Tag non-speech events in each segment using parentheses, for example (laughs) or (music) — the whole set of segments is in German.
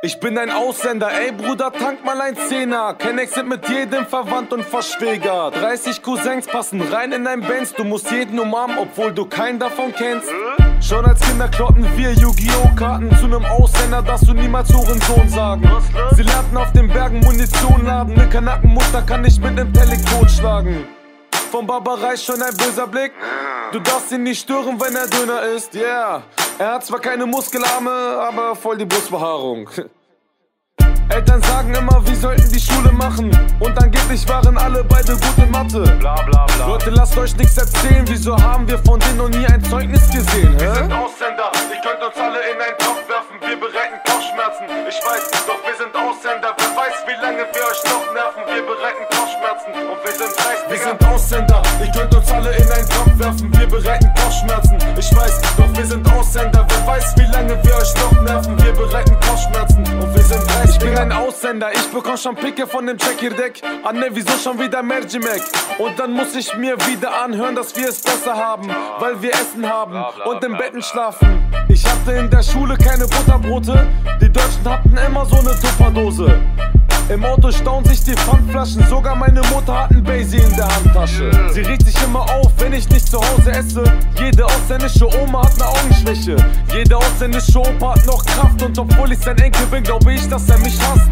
Ich bin ein Ausländer, ey Bruder, tank mal ein Zehner. Kenn Exit mit jedem verwandt und verschwägert. 30 Cousins passen rein in dein Benz. Du musst jeden umarmen, obwohl du keinen davon kennst. Schon als Kinder klotten wir Yu-Gi-Oh! Karten zu nem Ausländer, dass du niemals Sohn sagen. Sie lernten auf den Bergen Munition laden. Ne Kanackenmutter kann nicht mit nem Pellik totschlagen. Vom Barbarei schon ein böser Blick. Du darfst ihn nicht stören, wenn er Döner ist, yeah. Er hat zwar keine Muskelarme, aber voll die Brustbehaarung. (laughs) Eltern sagen immer, wir sollten die Schule machen. Und angeblich waren alle beide gut in Mathe. Bla bla bla. Leute, lasst euch nichts erzählen. Wieso haben wir von denen noch nie ein Zeugnis gesehen? Hä? Wir sind Ausländer, ihr könnt uns alle in einen Topf werfen. Wir bereiten Kopfschmerzen. Ich weiß, doch wir sind Ausländer. Wer weiß, wie lange wir euch noch nerven. Wir bereiten Kopfschmerzen und wir sind dreist, Wir sind Ausländer, ihr könnt uns alle in einen Topf werfen. Wir bereiten Kopfschmerzen. Ich weiß, doch wir sind Ausländer. Wer weiß, wie lange wir euch noch nerven. Wir bereiten Kopfschmerzen sind dreist. Ich bin ein Ausländer, ich bekomm schon Picke von dem Checkir-Deck. Anne, wieso schon wieder Merjimek? Und dann muss ich mir wieder anhören, dass wir es besser haben, weil wir Essen haben und im Betten schlafen. Ich hatte in der Schule keine Butterbrote. Die Deutschen hatten immer so eine Tupperdose. Im Auto stauen sich die Pfandflaschen, sogar meine Mutter hat ein Basie in der Handtasche. Sie regt sich immer auf, wenn ich nicht zu Hause esse. Jede ausländische Oma hat eine Augenschwäche. Jeder ausländische Opa hat noch Kraft und obwohl ich sein Enkel bin, glaube ich, dass er mich hasst.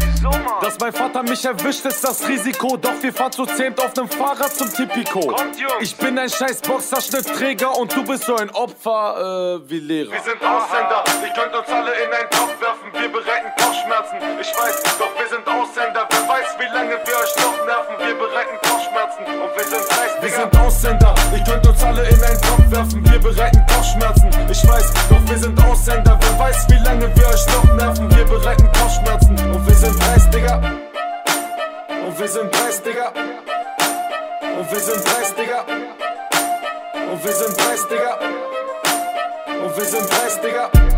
Dass mein Vater mich erwischt, ist das Risiko. Doch wir fahren zu zehnt auf nem Fahrrad zum Tipico. Ich bin ein scheiß Boxerschnittträger und du bist so ein Opfer äh, wie Lehrer. Wir sind Ausländer, ihr könnt uns alle in einen Topf werfen. Wir bereiten Kopfschmerzen. Ich weiß, doch wir sind Ausländer. Ausländer, ihr könnt uns alle in einen Topf werfen. Wir bereiten Kopfschmerzen. Ich weiß, doch wir sind Ausländer. Wer weiß, wie lange wir euch noch nerven. Wir bereiten Kopfschmerzen und wir sind dreist, Digga. Und wir sind dreist, Digga. Und wir sind dreist, Digga. Und wir sind dreist, Digga. Und wir sind dreist, Digga.